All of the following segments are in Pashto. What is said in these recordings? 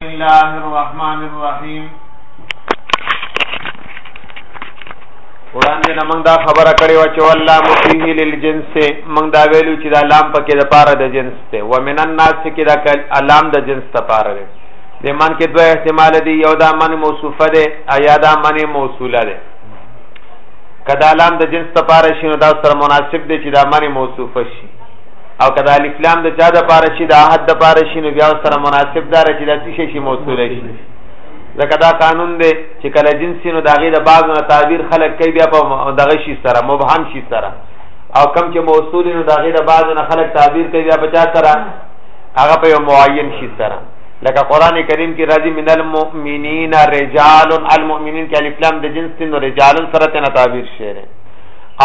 بسم الله الرحمن الرحیم وړاندې نه موږ دا خبره کړې و چې والله مفيه للجنس موږ دا ویلو چې دا لام پکې د پاره د جنس ته و من الناس کې دا لام د جنس ته پاره دی د من کې دوه احتمال دي یو دا من موصوفه ده یا دا من موصوله ده کدا لام د جنس ته پاره شي نو دا سره مناسب دی چې دا من موصوفه شي او کدا الف لام د چا د پاره شي د احد د پاره شي نو بیا سره مناسب دار چې د څه شي موصول شي ځکه دا قانون دی چې کله جنس نو داغه د بعض نه تعبیر خلق کوي بیا په دغه شي سره مبهم شي سره او کم چې موصول نو داغه د بعض نه خلق تعبیر کوي بیا په چا سره هغه په معین شي سره لکه قران کریم کې راځي من المؤمنین رجال المؤمنین کې الف لام د جنس نو رجال سره ته تعبیر شعر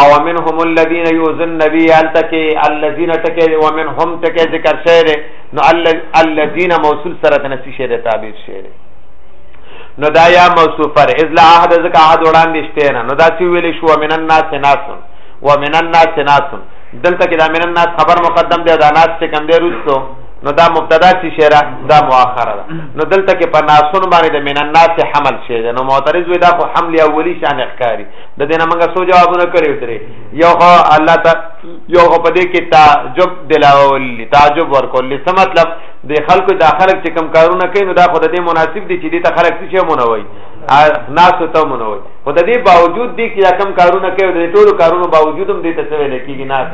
او منهم الذين يؤذون النبي التكي الذين تكي ومنهم تكي ذکر شعر نو الذين موصول سره د نفي شعر تعبیر شعر نو دا یا موصوفر اذ لا احد ذک احد وړاندې شته نه نو دا سی ویل شو من الناس ناس ومن الناس ناس دلته کې دا من الناس خبر مقدم دی دا ناس څه کم دی روستو نو دا مبتدا سی شعر دا مؤخره ده نو دلته کې په ناسون باندې د من الناس حمل شعر نو معترض وی دا خو حمل اولی شان اخکاری د دې نه موږ سو جوابونه کړی درې یو خو الله ته یو خو په دې کې تعجب دلاول تعجب ورکول څه مطلب د خلکو د خلک چې کم کارونه کوي نو دا خو د دې مناسب دي چې دې ته خلک څه مونوي ناس ته مونوي خو د دې باوجود دي چې دا کم کارونه کوي د ټولو کارونو باوجود هم دې ته څه ویل کېږي ناس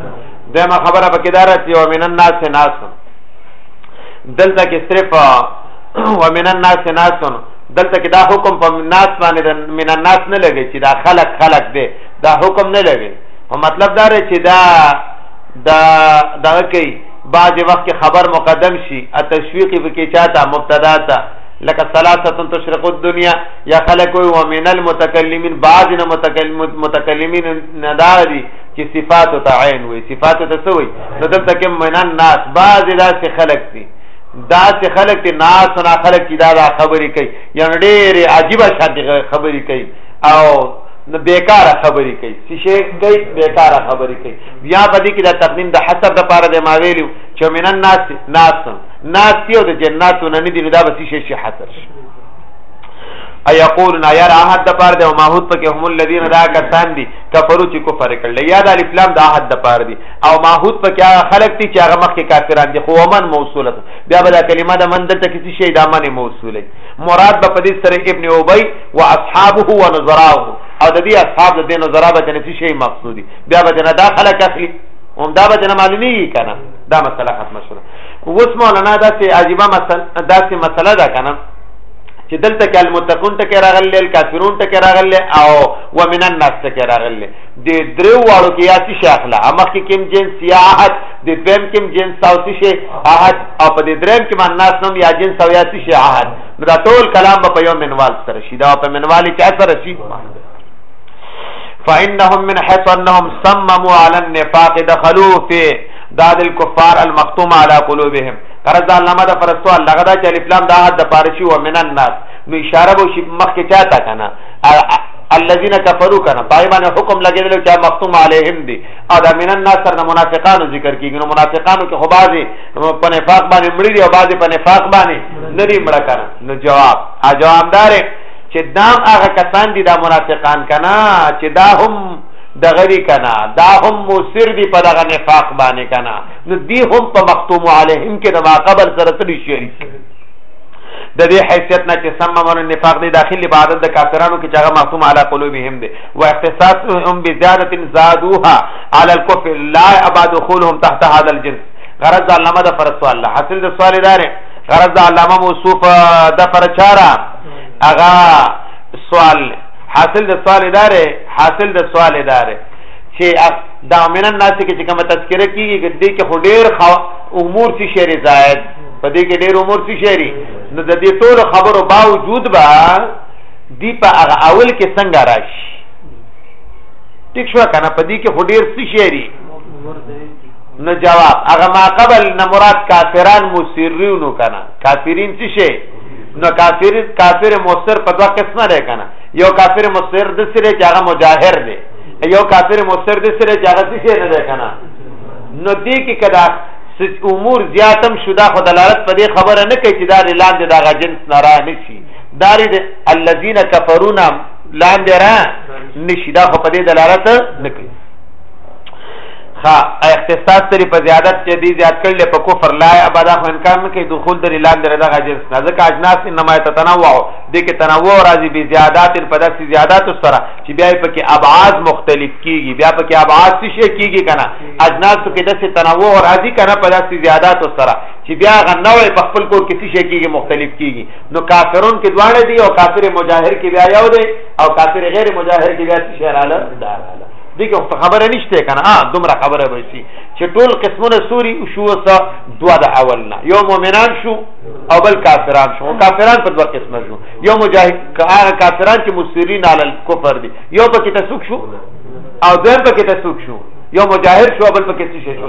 دمه خبره پکې دار چې او من الناس ناس دلته کې صرف ومن الناس ناس دلته کې دا حکم په ناس باندې من الناس نه لګي چې دا خلق خلق دی دا حکم نه لګي او مطلب دا دی چې دا دا دا کوي بعض وخت کې خبر مقدم شي ا تشویقي وکي چاته مبتدا ته لکه ثلاثه تشرق الدنيا یا خلق او من المتکلمین بعض نه متکلمین نداري چې صفات او تعین وي صفات ته څه وي نو دلته کې من الناس بعض داسې خلق دي دا چې خلک ته ناس نه خلک چې دا خبرې کوي یا ډېرې عجیب شان خبرې کوي او نو بیکار خبرې کوي چې شي کوي بیکار خبرې کوي بیا په دې کې دا تقدیم د حسب د پاره د ما ویلو چې من الناس ناس ناس یو د جناتو نه دي دا به شي شي حسر شي ايقولون يا راحت د پاره د ما هوت پکې هم الذين دا کسان دي کفرو چې کفر کړل یا د الف لام د احد د پاره دي او ماحود په کې هغه خلک دي چې هغه مخکې کافران دي خو ومن موصوله بیا به دا کلمه د من دلته کې شي دا من موصوله مراد به په دې سره ابن ابي و اصحابه و نظراه او د دې اصحاب د دې نظرا به نه شي مقصودي بیا به نه دا خلک اخلي هم دا به نه معلومي کنه دا مسله ختمه شوه اوس مولانا دا سي عجيبه مسله دا سي مسله ده کنه چې دلته کې المتقون ته کې راغلي الکافرون ته کې راغلي او ومن الناس ته کې راغلي د دریو واړو کې یا څه شي اخله مخکې کوم جنس یا عهد د دویم کوم جنس او څه شي عهد او په د دریم کې معناس نوم یا جنس او یا څه شي عهد نو دا ټول کلام به په یو منوال سره شي دا په منوال کې اثر شي فانهم من حيث انهم صمموا على النفاق دخلوا في داد الكفار المختوم على قلوبهم قرض دا علامه دا فرستو الله غدا چې الف لام دا حد د پارشي و من الناس نو اشاره به شي مخکې چاته کنه الذين كفروا کنه پای باندې حکم لګیدل چې مختوم علیهم دي او دا من الناس سره منافقانو ذکر کیږي نو منافقانو کې خو بعضي په نفاق باندې مړي دي او بعضي په نفاق باندې نه دي مړ کنه نو جواب ا جوابدار چې دام هغه کسان دي دا منافقان کنه چې دا هم د غری کنا دا هم موثر دی په دغه نفاق باندې کنا نو دی هم په مختوم علیهم کې د ما قبل سره تلی شریک د دې حیثیت نه چې سم من النفاق دی داخلي په عادت د کافرانو کې چې هغه مختوم علی قلوبهم دی و اختصاصهم بزیادت زادوها علی الكفر لا ابا دخولهم تحت هذا الجنس غرض علامه د فرض سوال حاصل د سوال دار غرض علامه موصوف د فرچارا اغا سوال حاصل د سوال دار حاصل د سوال دار چې دا منن ناس کې چې کوم تذکرہ کیږي دې کې هډیر امور چې شری زائد په دې کې ډېر عمر څه شری نو د دې ټول خبرو باوجود با دی په هغه اول کې څنګه راشي ټیک شو کنه په دې کې خو ډېر څه شری نو جواب هغه ما قبل نه مراد کافران مسرینو کنه کافرین څه شي نو کافر کافر مصر په دوه قسمه لري کنه یو کافر مصر د سره چې هغه مجاهر دی یو کافر مصر د سره چې هغه څه نه دی کنه نو دې کې کدا څه امور زیات هم شو دا خو دلالت په دې خبره نه کوي چې دا د لاندې د هغه جنس نه را نه شي دا د الذین کفرون لاندې را نه شي دا خو په دې دلالت نه کوي ها اختصاص تری په زیادت چې دی زیات کړل په کفر لا ابدا خو انکار نه کوي دخول در لاندې را دغه جنس نه ځکه اجناس انما تتنوع دي کې تنوع راځي به زیادات په داسې زیادات سره چې بیا په کې ابعاد مختلف کیږي بیا په کې ابعاد څه شي کیږي کنه اجناسو کې داسې تنوع راځي کنه په داسې زیاداتو سره چې بیا هغه نوع په خپل کور کې څه کېږي مختلف کېږي نو کافرون کې دواړه دي او کافر مجاهر کې بیا یو دی او کافر غیر مجاهر کې بیا څه شی رااله دا رااله دي کې خبره نشته کنه اه دومره خبره به شي چې ټول قسمونه سوري شو سا دوا د اولنا یو مؤمنان شو او بل کافران شو کافران په دوه قسمه شو یو مجاهد کافران چې مسرین علی الكفر دي یو پکې تسوک شو او دویم پکې تسوک شو یو مجاهد شو بل پکې څه شي شو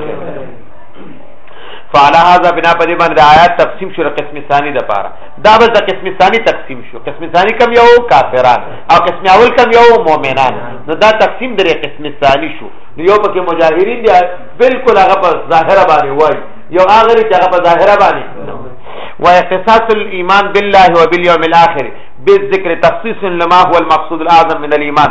فعلى هذا بنا په دې باندې آیات تقسیم شو قسم ثانی د پاره دا بل د قسم ثانی تقسیم شو قسم ثانی کم یو کافران او قسم اول کم یو مؤمنان نو دا تقسیم درې قسم ثانی شو نو یو پکې مجاهرین دی بالکل هغه په ظاهر باندې وای یو هغه چې هغه په ظاهر باندې و اختصاص الايمان بالله وباليوم الاخر بالذكر تخصيص لما هو المقصود الاعظم من الايمان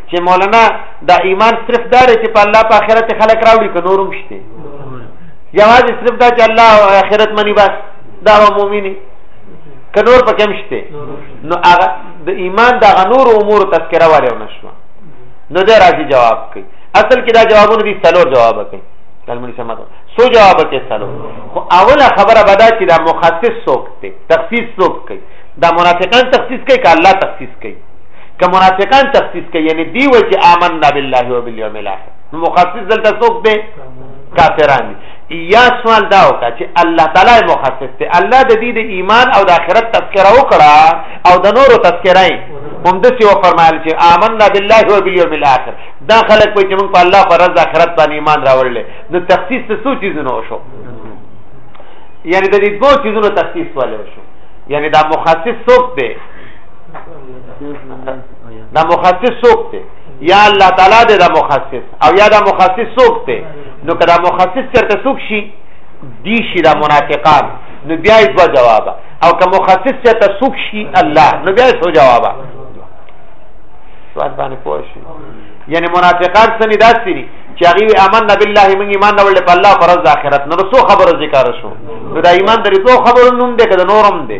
چې مولانا دا ایمان صرف دا دی چې په الله په آخرت خلک راوړي که نور هم شته یوازې صرف دا چې الله او آخرت مني بس دا هو مؤمني که نور په کم شته نو هغه د ایمان د غنور امور تذکره والے ونشو نو دا راځي جواب کوي اصل کې دا جوابونه دي څلور جواب کوي کلمړي سمات سو جواب کوي څلور خو اوله خبره بدا چې دا مخصص څوک دی تخصیص څوک کوي دا منافقان تخصیص کوي که الله تخصیص کوي که منافقان تخصیص کوي یعنی دی و چې آمنا بالله و بالیوم الاخر نو مخصص دلته څوک دی کافران یا سوال دا وکړه چې الله تعالی مخصص دی الله د دې د ایمان او د آخرت تذکره وکړه او د نورو تذکره یې هم د سی و فرمایل چې آمنا بالله و بالیوم الاخر دا خلک په چې موږ په الله پر رضا آخرت باندې ایمان راوړل نو تخصیص څه څو چیزونه وشو یعنی د دې دوه چیزونو تخصیص والے وشو یعنی دا مخصص څوک دی دا مخصص څوک دی یا الله تعالی دې دا مخصص او یا دا مخصص څوک دی نو کدا مخصص چرته څوک شي دی شي دا منافقان نو بیا یې دوه جواب او که مخصص چرته څوک شي الله نو بیا یې څو جواب سوال باندې پوه شي یعنی منافقان سني داسې دي چې هغه امن بالله موږ ایمان راوړل په الله پر ورځ اخرت نو څو خبره ذکر شو نو دا ایمان درې دوه خبرو نوم دی کده نورم دی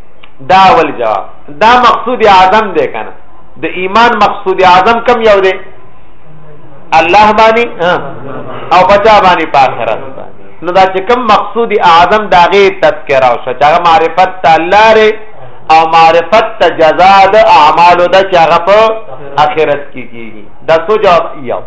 دا ول جواب دا مقصود اعظم دی کنه د ایمان مقصود اعظم کم یو دی الله باندې او بچا باندې په آخرت باندې نو دا چې کم مقصود اعظم دا غي تذکرہ او شچا معرفت تعالی ر او معرفت ته جزاء د اعمالو د چې هغه په آخرت کې کیږي دا سو جواب یو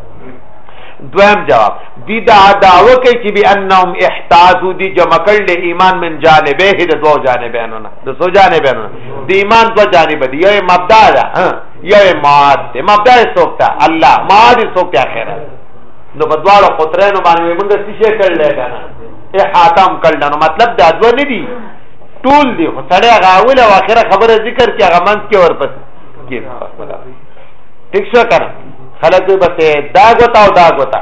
دویم جواب دی دا دعوه کوي چې بانهم احتازو دی جمع کړل ایمان من جانبه د دوه جانبانو نه د سو جانبانو د ایمان دوه جانب دی یو مبدا ده یو ماد دی مبدا یې سوکتا الله ماد یې سوکتا اخره نو په دواړو قطرینو باندې موږ څه شي کړل کنه احاتم کړل نو مطلب دا دوه نه دی ټول دی خو سړی غاول او اخره خبره ذکر کې هغه منځ کې ورپس کې ٹھیک شو کنه خلک به بس دا غوتا او دا غوتا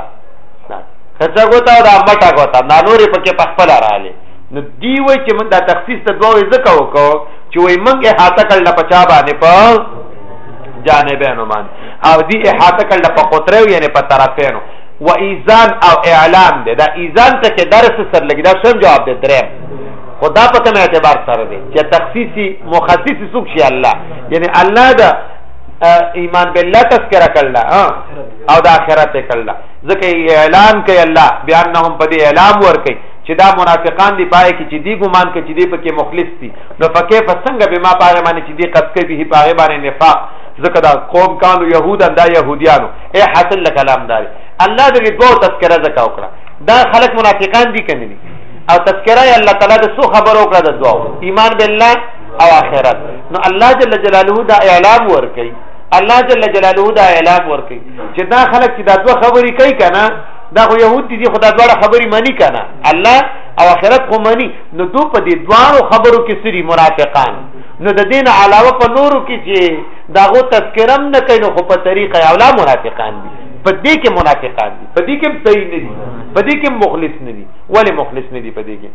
خچا غوتا او دا مټا غوتا دا نورې پکې پخپل رااله نو دی وای چې موږ دا تخصیص ته دوه ځکه وکاو چې وای موږ احاطه کړل په چا باندې په جانبینو باندې او دی احاطه کړل په قطرو یعنی په طرفینو و ایزان او اعلان دی دا ایزان ته چې درس سره لګی دا سم جواب دی درې خدا په کوم اعتبار سره دی چې تخصیصي مخصص څوک شي الله یعنی الله دا ایمان بالله تذکرہ کړل او د آخرت کړل ځکه اعلان کوي الله بیا انهم په دې اعلان ور کوي چې دا منافقان دی پای کې چې دی ګمان کې چې دی پکې مخلص دي نو پکې فسنګ به ما پاره باندې چې دی قد کې به پاره باندې نفاق ځکه دا قوم کانو يهودا دا يهوديانو اے حاصل کلام دار الله دې دوه تذکرہ زکا وکړه دا خلک منافقان دي کني او تذکرہ الله تعالی د سو خبرو کړه د دوه ایمان بالله او آخرت نو الله جل جلاله دا اعلان ور کوي الله جل جلاله دا اعلان ور کوي چې دا خلک چې دا دوه خبرې کوي کنه دا خو يهود دي خو دا دوه خبرې مانی کنه الله او آخرت خو مانی نو دو په دې دوه خبرو کې سری منافقان نو د دین علاوه په نورو کې چې داغو تذکرم نه کوي نو خو په طریقه اولا منافقان دي په دې کې منافقان دي په دې کې صحیح نه دي په دې کې مخلص نه دي ولی مخلص نه دي په دې کې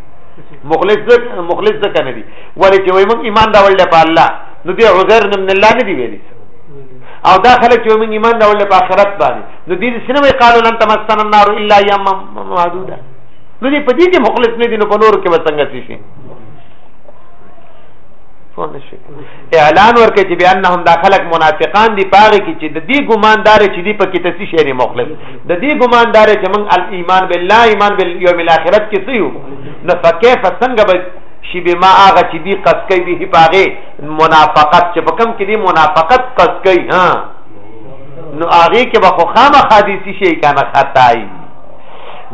مخلص مخلص ځکه نه دي ولې چې وای موږ ایمان راوړل په الله نو دی عذر من الله نه دی ویلي او دا خلک چې موږ ایمان راوړل په آخرت باندې نو دې سينوي قالو لن تمسن النار الا يوم معدودا نو دې په دې کې مخلص نه دي نو په نور کې وسنګ شي اعلان ورکړي چې بانهم دا خلک منافقان دي پاره کې چې د دې ګماندار چې دې په کې تسی شي نه مخلص د دې ګماندار چې موږ الايمان بالله ایمان بالیوم الاخرت کې سيو نو فکیف څنګه شي به ما هغه چې دی قص کوي به پاغه منافقت چې په کم کې دی منافقت قص کوي ها نو هغه کې به خو خامه حدیثي شي کنه خدای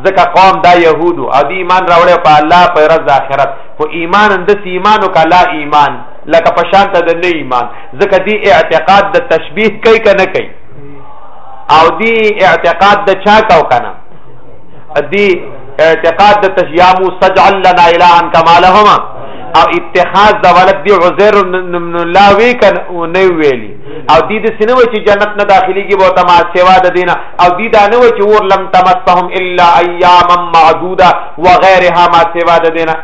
ځکه قوم دا يهودو او دی ایمان راوړې په الله په ورځ آخرت خو ایمان اند سی ایمانو کلا ایمان لکه په شان ته د نه ایمان ځکه دی اعتقاد د تشبیه کوي کنه کوي او دی اعتقاد د چا کاو کنه دی اعتقاد د تشیامو سجعل لنا الها کما لهما او اتخاذ د ولد دی عزیر من الله وی کن او نه ویلی او دی د سینو چې جنت نه داخلي کې بہت ما سیوا د دینه او دی دا نه و چې ور لم تمسهم الا ایاما معدوده وغيرها ما سیوا د دینه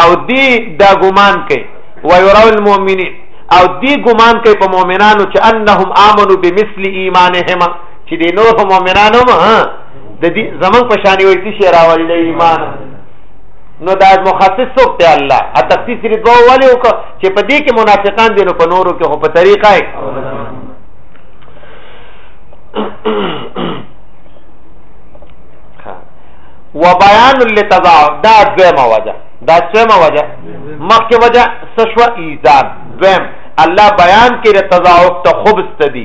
او دی دا ګمان کوي ويرى المؤمنين او دی ګمان کوي په مؤمنانو چې انهم امنو بمثل ایمانهما چې د نور مؤمنانو هم د دې زمون په شان وي چې راوړي د ایمان نو دا مخصص څوک دی الله ا تخصیص لري دوه والي او چې په دې کې منافقان دي نو په نورو کې خو په طریقه یې و بیان لتضاعف دا دویمه وجه دا څومره وجه مخکې وجه سشوا ایزان دویم الله بیان کې د تضاعف ته خبست دي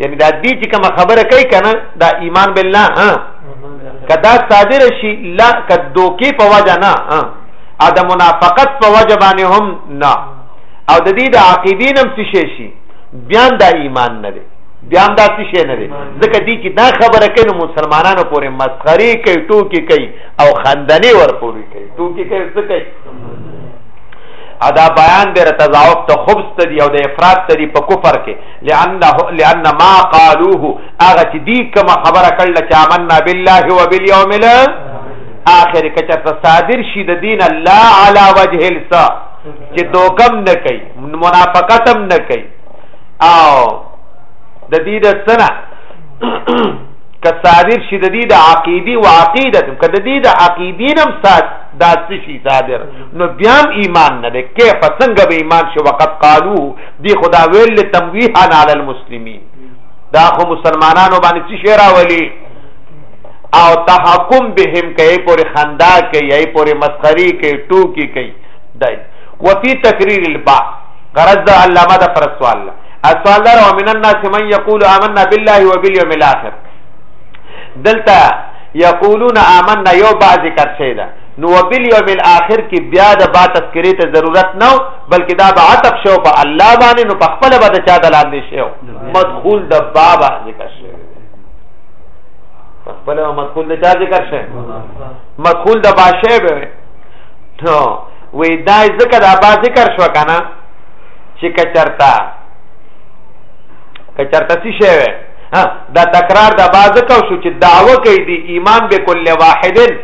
یعنی دا دې چې کوم خبره کوي کنه دا ایمان بالله ها کدا صادر شي لا کدو کې په وجه نه ها ا د منافقت په وجه باندې هم نه او د دې د عقیدین هم څه شي شي بیا دا ایمان نه دی بیا دا څه شي نه دی ځکه دې چې دا خبره کوي مسلمانانو پورې مسخري کوي ټوکی کوي او خندنې ور پورې کوي ټوکی کوي څه کوي ادا بیان د تضاعف ته خبث ته دی او د افراط ته دی په کفر کې لانه لان ما قالوه هغه چې دی کوم خبره کړل چې آمنا بالله وبالیوم الاخر کچته صادر شي د دین الله علی وجه السا چې دوکم نه کوي منافقتم نه کوي او د دې د سنه که صادر شي د دې د عقيدي او عقيده که د دې د عقيدينم سات داسې شي صادر نو بیا ایمان نه ده کې پسنګ به ایمان شي وقت قالو دی خدا ویل لتمویحا علی المسلمین دا خو مسلمانانو باندې څه شی راولي او تحکم بهم کوي پورې خندا کوي ای پورې مسخري کوي ټوکی کوي دای وفي تقریر البا غرض د علامه د پر سوال السوال دار ومن الناس من يقول آمنا بالله وباليوم الاخر دلته یقولون آمنا یو بعض کار شي دا نو وباليوم الاخر کې بیا د با تذکرې ته ضرورت نه بلکې دا به عطف شو په الله باندې نو په خپل به چا د لاندې شو مدخول د بابا ذکر شو خپل مدخول د چا ذکر شو مدخول د باشه به نو وې دا ذکر د با ذکر شو کنه چې کچرتا کچرتا څه شی وې دا تکرار د با ذکر شو چې دعوه کوي د ایمان به کل واحدن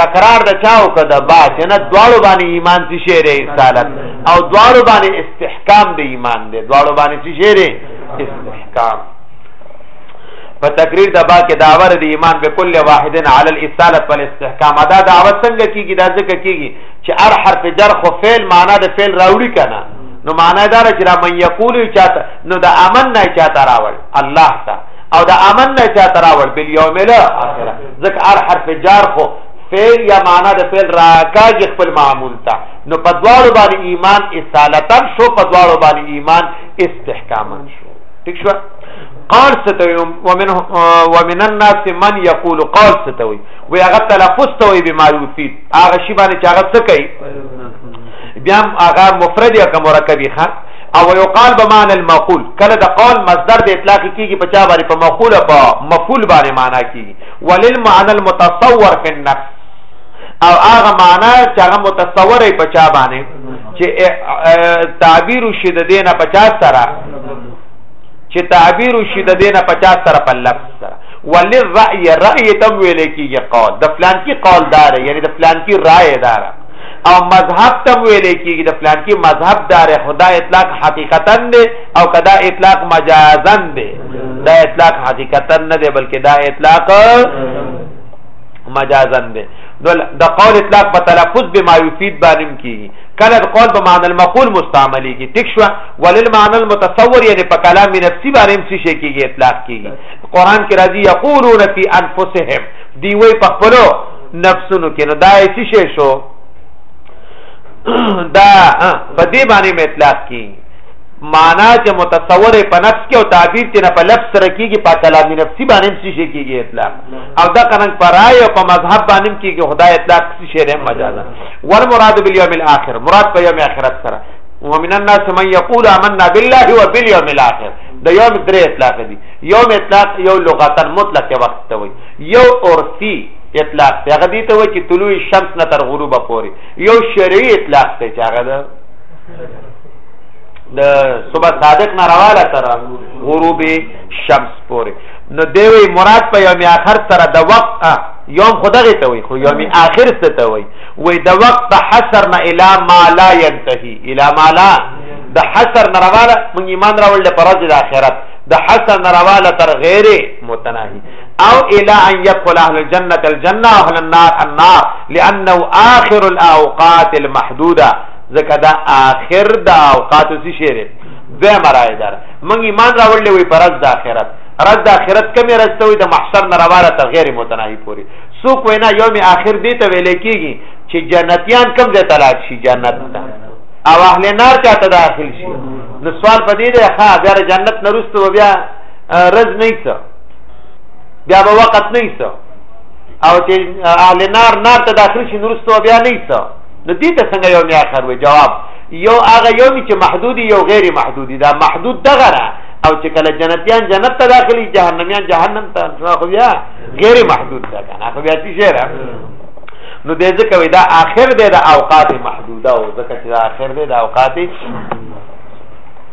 تکرار د چاو که د باطنه دواړو باندې ایمان څه شی دی رسالت او دواړو باندې استحکام د ایمان دی دواړو باندې څه شی دی استحکام په تقریر د با کې داور د ایمان به کل واحدن علی الاصاله والاستحکام دا دعوت څنګه کیږي دا ځکه کیږي چې هر حرف جر خو فعل معنا د فعل راوړي کنه نو معنا دا چې دا من یقول چاته نو د امن نه چاته راوړ الله ته او دا امن نه چا تراول بل یوم الاخره ځکه هر حرف جار خو فعل یا معنا د فعل راکاږي خپل معمول ته نو په دواړو باندې ایمان اصالتن شو په دواړو باندې ایمان استحکامن شو ٹھیک شو قول ستوي ومن ومن الناس من يقول قول ستوي وي هغه تلفظ توي بما يفيد هغه شی باندې چې هغه څه کوي بیا هغه مفرد یا مرکبی ښه او یقال بمعنى المقول کله د قول مصدر د اطلاق کیږي په چا باندې په مقول په مفعول باندې معنا کیږي وللمعنى المتصور في النفس او هغه معنا چې هغه متصور ای په چا باندې چې تعبیر شي د دینه 50 سره چې تعبیر شي د دینه 50 سره په لفظ سره وللرأي رأي تم ویل کیږي قول د فلان کی قول دار یعنی د فلان کی رائے دار او مذهب تم ویلې کیږي د پلان کې مذهب دار خدا اطلاق حقیقتا دی او کدا اطلاق مجازا دی دا اطلاق حقیقتا نه دی بلکې دا اطلاق مجازا دی د قول اطلاق په تلفظ به ما یفید باندې کیږي کله د قول په معنی المقول مستعملي کی ټیک شو ولل معنی المتصور یعنی په کلام نفسي باندې څه شي کیږي اطلاق کیږي قران کې راځي یقولون فی انفسهم دی وی په خپلو نفسونو کې نو دا یې څه شی شو دا په دې باندې مطلق کی معنا چې متصور په نفس کې او تعبیر چې نه په لفظ سره کیږي په کلام نفسي باندې څه شي کیږي اطلاق او دا قرن پر رائے او په مذهب باندې کیږي خدای اطلاق څه شی نه مجازا ور مراد بالیوم الاخر مراد په یوم اخرت سره ومن الناس من يقول آمنا بالله وباليوم الاخر د یوم درې اطلاق دي یوم اطلاق یو لغتا مطلق وخت ته وي یو عرفي اطلاق دی هغه دي ته وایي چې طلوع شمس نه تر غروب پورې یو شرعي اطلاق دی چې هغه ده د صبح صادق نه راواله تر غروب شمس پورې نو دیوی مراد په یوم اخر سره د وقت یوم خدغه ته وي خو یوم اخر څه ته وي وې د وقت په حصر نه اله ما لا ينتهي اله ما لا د حصر نه راواله مونږ ایمان راول د پرځ د اخرت د حصر نه راواله تر غیر متناهي او الى ان يدخل اهل الجنه الجنه واهل النار النار لانه اخر الاوقات المحدوده ځکه دا اخر د اوقات څه شی دی دوه مرای در موږ ایمان راوړلې وي پرز د اخرت رد د اخرت کمی رسته وي د محشر نه راواله تر غیر متناهي پوري سو کوینا یوم اخر دی ته ویل کیږي چې جنتیان کم ځای تلاش شي جنت ته او اهل نار چاته داخل شي نو سوال پدې ده ها بیا جنت نرسته بیا رز نه بیا به وخت نه ایسه او چې اهل نار نار ته داخل شي نورستو بیا نه ایسه نو دې ته څنګه یو میاخر وي جواب یو هغه یو چې محدودی یو غیر محدودی دا محدود دغه را او چې کله جنتیان جنت ته داخلي جهنميان جهنم ته خو بیا غیر محدود ده کنه خو بیا څه شي نو دې ځکه وي دا آخر دی د اوقات محدوده او ځکه چې دا آخر دی د اوقات